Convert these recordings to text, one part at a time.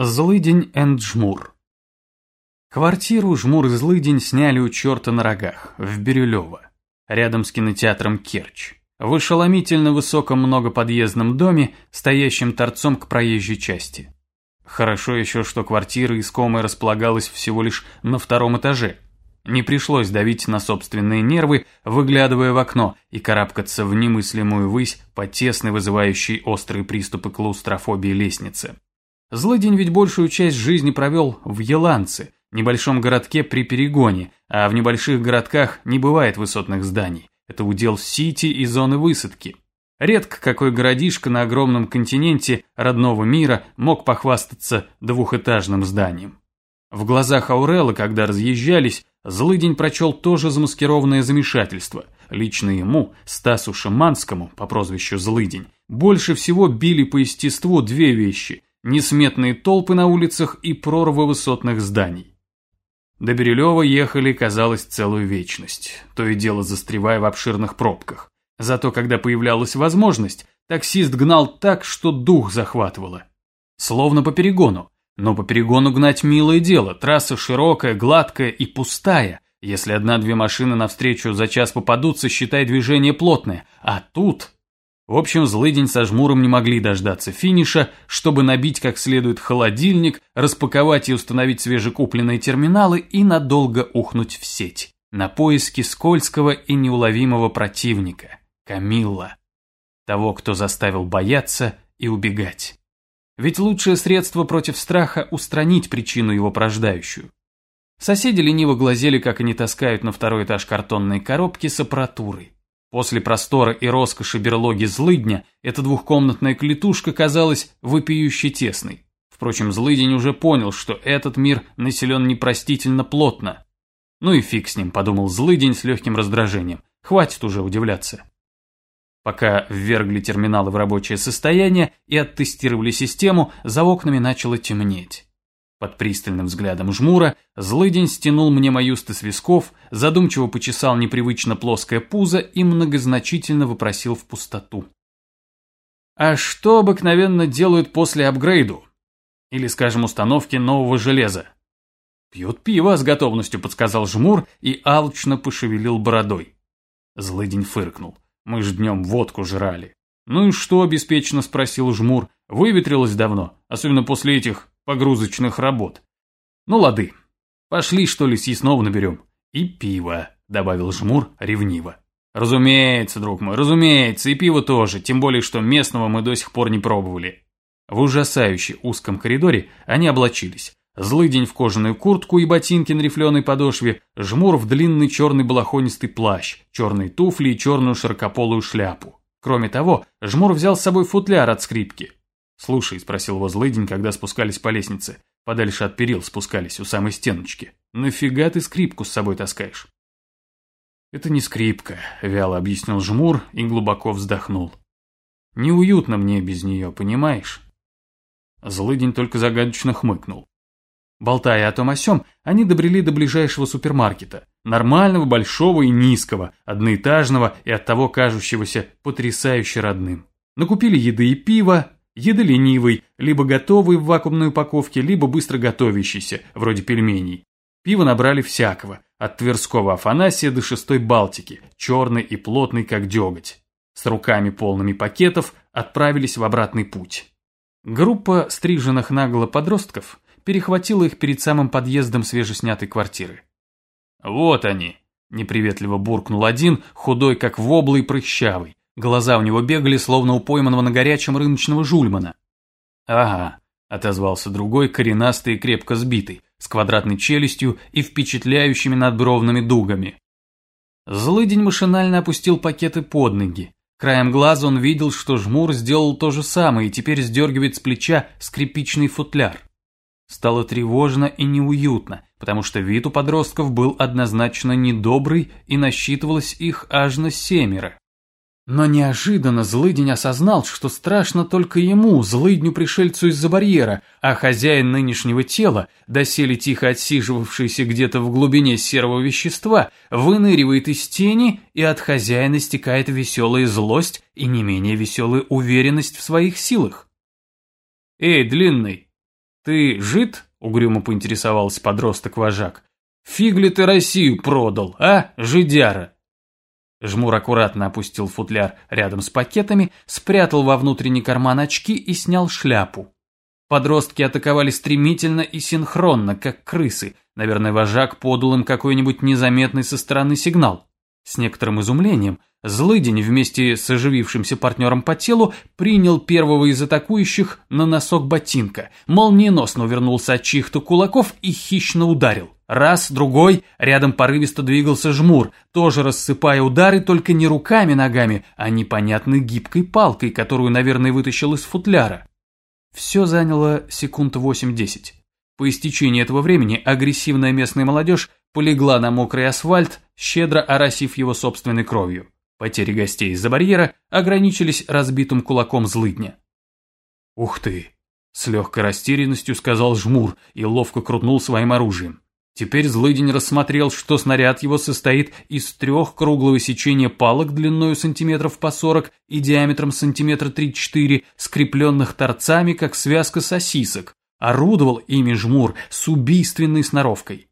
Злыдень энд Жмур. Квартиру Жмур и Злыдень сняли у черта на рогах, в Бирюлево, рядом с кинотеатром Керчь, в ошеломительно высоком многоподъездном доме, стоящем торцом к проезжей части. Хорошо еще, что квартира искомая располагалась всего лишь на втором этаже. Не пришлось давить на собственные нервы, выглядывая в окно и карабкаться в немыслимую высь по тесной, вызывающей острые приступы клаустрофобии лестнице. Злыдень ведь большую часть жизни провел в Еланце, небольшом городке при перегоне, а в небольших городках не бывает высотных зданий. Это удел Сити и зоны высадки. Редко какой городишко на огромном континенте родного мира мог похвастаться двухэтажным зданием. В глазах Аурелла, когда разъезжались, Злыдень прочел тоже замаскированное замешательство. Лично ему, Стасу Шиманскому, по прозвищу Злыдень, больше всего били по естеству две вещи – несметные толпы на улицах и прорвы высотных зданий. До Бирюлева ехали, казалось, целую вечность, то и дело застревая в обширных пробках. Зато когда появлялась возможность, таксист гнал так, что дух захватывало. Словно по перегону. Но по перегону гнать милое дело, трасса широкая, гладкая и пустая. Если одна-две машины навстречу за час попадутся, считай движение плотное. А тут в общем, злыдень со жмуром не могли дождаться финиша, чтобы набить как следует холодильник, распаковать и установить свежекупленные терминалы и надолго ухнуть в сеть. На поиски скользкого и неуловимого противника – Камилла. Того, кто заставил бояться и убегать. Ведь лучшее средство против страха – устранить причину его порождающую. Соседи лениво глазели, как они таскают на второй этаж картонные коробки с аппаратурой. После простора и роскоши берлоги злыдня эта двухкомнатная клетушка казалась вопиюще тесной. Впрочем, злыдень уже понял, что этот мир населен непростительно плотно. Ну и фиг с ним, подумал злыдень с легким раздражением. Хватит уже удивляться. Пока ввергли терминалы в рабочее состояние и оттестировали систему, за окнами начало темнеть. Под пристальным взглядом жмура злыдень стянул мне маюсты с висков, задумчиво почесал непривычно плоское пузо и многозначительно вопросил в пустоту. А что обыкновенно делают после апгрейду? Или, скажем, установки нового железа? Пьют пиво с готовностью, подсказал жмур и алчно пошевелил бородой. Злыдень фыркнул. Мы ж днем водку жрали. Ну и что, беспечно спросил жмур. Выветрилось давно, особенно после этих погрузочных работ. Ну лады, пошли что ли съестного наберем. И пиво, добавил Жмур ревниво. Разумеется, друг мой, разумеется, и пиво тоже, тем более, что местного мы до сих пор не пробовали. В ужасающе узком коридоре они облачились. Злыдень в кожаную куртку и ботинки на рифленой подошве, жмур в длинный черный балахонистый плащ, черные туфли и черную широкополую шляпу. Кроме того, жмур взял с собой футляр от скрипки. «Слушай», – спросил его злыдень, когда спускались по лестнице. Подальше от перил спускались, у самой стеночки. «Нафига ты скрипку с собой таскаешь?» «Это не скрипка», – вяло объяснил Жмур и глубоко вздохнул. «Неуютно мне без нее, понимаешь?» Злыдень только загадочно хмыкнул. Болтая о том о сём, они добрели до ближайшего супермаркета. Нормального, большого и низкого, одноэтажного и оттого кажущегося потрясающе родным. Накупили еды и пива, Еды ленивый, либо готовый в вакуумной упаковке, либо быстро готовящийся, вроде пельменей. Пиво набрали всякого, от Тверского Афанасия до Шестой Балтики, черный и плотный, как деготь. С руками полными пакетов отправились в обратный путь. Группа стриженных нагло подростков перехватила их перед самым подъездом свежеснятой квартиры. «Вот они!» – неприветливо буркнул один, худой как воблый прыщавый. Глаза у него бегали, словно у пойманного на горячем рыночного жульмана. «Ага», – отозвался другой, коренастый и крепко сбитый, с квадратной челюстью и впечатляющими надбровными дугами. Злыдень машинально опустил пакеты под ноги. Краем глаза он видел, что жмур сделал то же самое и теперь сдергивает с плеча скрипичный футляр. Стало тревожно и неуютно, потому что вид у подростков был однозначно недобрый и насчитывалось их аж на семеро. Но неожиданно злыдень осознал, что страшно только ему, злыдню-пришельцу из-за барьера, а хозяин нынешнего тела, доселе тихо отсиживавшийся где-то в глубине серого вещества, выныривает из тени, и от хозяина стекает веселая злость и не менее веселая уверенность в своих силах. «Эй, длинный, «Ты жид?» – угрюмо поинтересовался подросток-вожак. «Фиг ты Россию продал, а, жидяра?» Жмур аккуратно опустил футляр рядом с пакетами, спрятал во внутренний карман очки и снял шляпу. Подростки атаковали стремительно и синхронно, как крысы. Наверное, вожак подал им какой-нибудь незаметный со стороны сигнал. С некоторым изумлением Злыдень вместе с оживившимся партнером по телу принял первого из атакующих на носок ботинка, молниеносно увернулся от чьих-то кулаков и хищно ударил. Раз, другой, рядом порывисто двигался жмур, тоже рассыпая удары, только не руками-ногами, а непонятной гибкой палкой, которую, наверное, вытащил из футляра. Все заняло секунд 8-10. По истечении этого времени агрессивная местная молодежь полегла на мокрый асфальт, щедро оросив его собственной кровью. Потери гостей из-за барьера ограничились разбитым кулаком злыдня. «Ух ты!» – с легкой растерянностью сказал жмур и ловко крутнул своим оружием. Теперь злыдень рассмотрел, что снаряд его состоит из трех круглого сечения палок длиною сантиметров по 40 и диаметром сантиметра 3-4, скрепленных торцами, как связка сосисок. Орудовал ими жмур с убийственной сноровкой.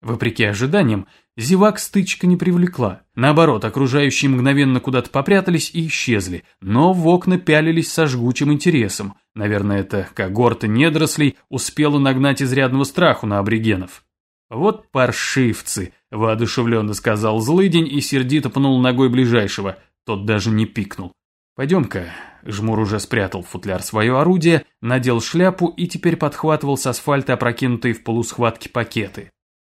Вопреки ожиданиям, зевак стычка не привлекла. Наоборот, окружающие мгновенно куда-то попрятались и исчезли, но в окна пялились со жгучим интересом. Наверное, эта когорта недорослей успела нагнать изрядного страху на аборигенов. «Вот паршивцы!» – воодушевленно сказал злыдень и сердито пнул ногой ближайшего. Тот даже не пикнул. «Пойдем-ка». Жмур уже спрятал в футляр свое орудие, надел шляпу и теперь подхватывал с асфальта опрокинутые в полусхватке пакеты.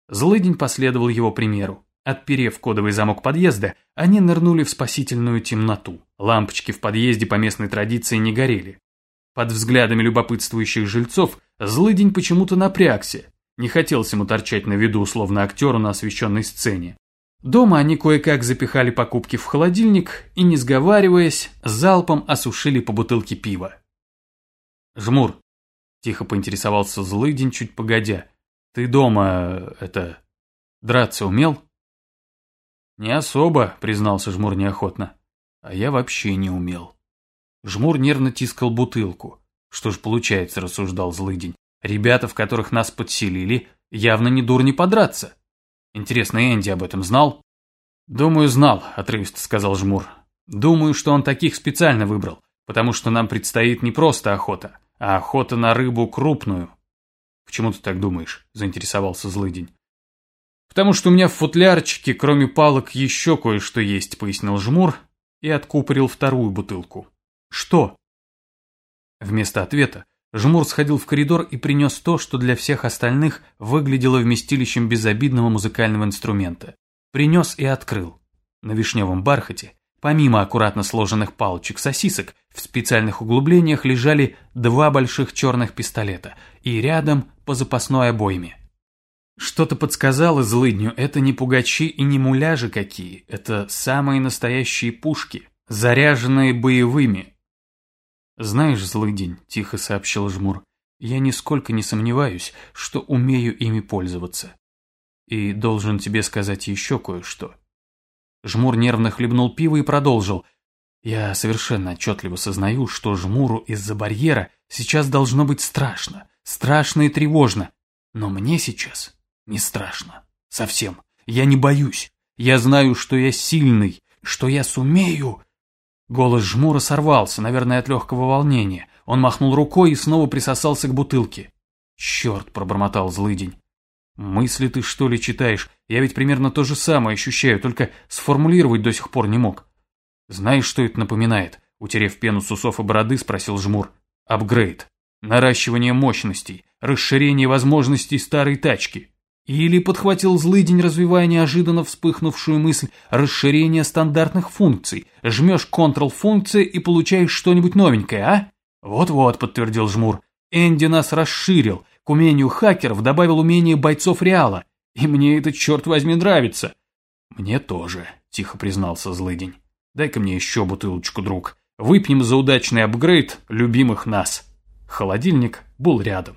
Злыдень последовал его примеру. Отперев кодовый замок подъезда, они нырнули в спасительную темноту. Лампочки в подъезде по местной традиции не горели. Под взглядами любопытствующих жильцов Злыдень почему-то напрягся. Не хотелось ему торчать на виду, словно актеру на освещенной сцене. Дома они кое-как запихали покупки в холодильник и, не сговариваясь, залпом осушили по бутылке пива. «Жмур», – тихо поинтересовался Злыдень чуть погодя, – «ты дома, это, драться умел?» «Не особо», – признался Жмур неохотно, – «а я вообще не умел». Жмур нервно тискал бутылку. «Что ж получается», – рассуждал Злыдень. Ребята, в которых нас подселили, явно не дурни подраться. Интересно, Энди об этом знал? Думаю, знал, отрывисто сказал Жмур. Думаю, что он таких специально выбрал, потому что нам предстоит не просто охота, а охота на рыбу крупную. Почему ты так думаешь? Заинтересовался злыдень. Потому что у меня в футлярчике, кроме палок, еще кое-что есть, пояснил Жмур и откупорил вторую бутылку. Что? Вместо ответа Жмур сходил в коридор и принес то, что для всех остальных выглядело вместилищем безобидного музыкального инструмента. Принес и открыл. На вишневом бархате, помимо аккуратно сложенных палочек-сосисок, в специальных углублениях лежали два больших черных пистолета и рядом по запасной обойме. Что-то подсказало злыдню, это не пугачи и не муляжи какие, это самые настоящие пушки, заряженные боевыми, «Знаешь, злый день», – тихо сообщил Жмур, – «я нисколько не сомневаюсь, что умею ими пользоваться. И должен тебе сказать еще кое-что». Жмур нервно хлебнул пиво и продолжил. «Я совершенно отчетливо сознаю, что Жмуру из-за барьера сейчас должно быть страшно, страшно и тревожно. Но мне сейчас не страшно. Совсем. Я не боюсь. Я знаю, что я сильный, что я сумею...» Голос жмура сорвался, наверное, от легкого волнения. Он махнул рукой и снова присосался к бутылке. «Черт!» – пробормотал злыдень. «Мысли ты что ли читаешь? Я ведь примерно то же самое ощущаю, только сформулировать до сих пор не мог». «Знаешь, что это напоминает?» – утерев пену с усов и бороды, спросил жмур. «Апгрейд. Наращивание мощностей, расширение возможностей старой тачки. Или подхватил злыдень, развивая неожиданно вспыхнувшую мысль расширения стандартных функций. Жмешь Ctrl-функции и получаешь что-нибудь новенькое, а? Вот-вот, подтвердил Жмур. Энди нас расширил. К умению хакеров добавил умение бойцов Реала. И мне это, черт возьми, нравится. Мне тоже, тихо признался злыдень. Дай-ка мне еще бутылочку, друг. Выпьем за удачный апгрейд любимых нас. Холодильник был рядом.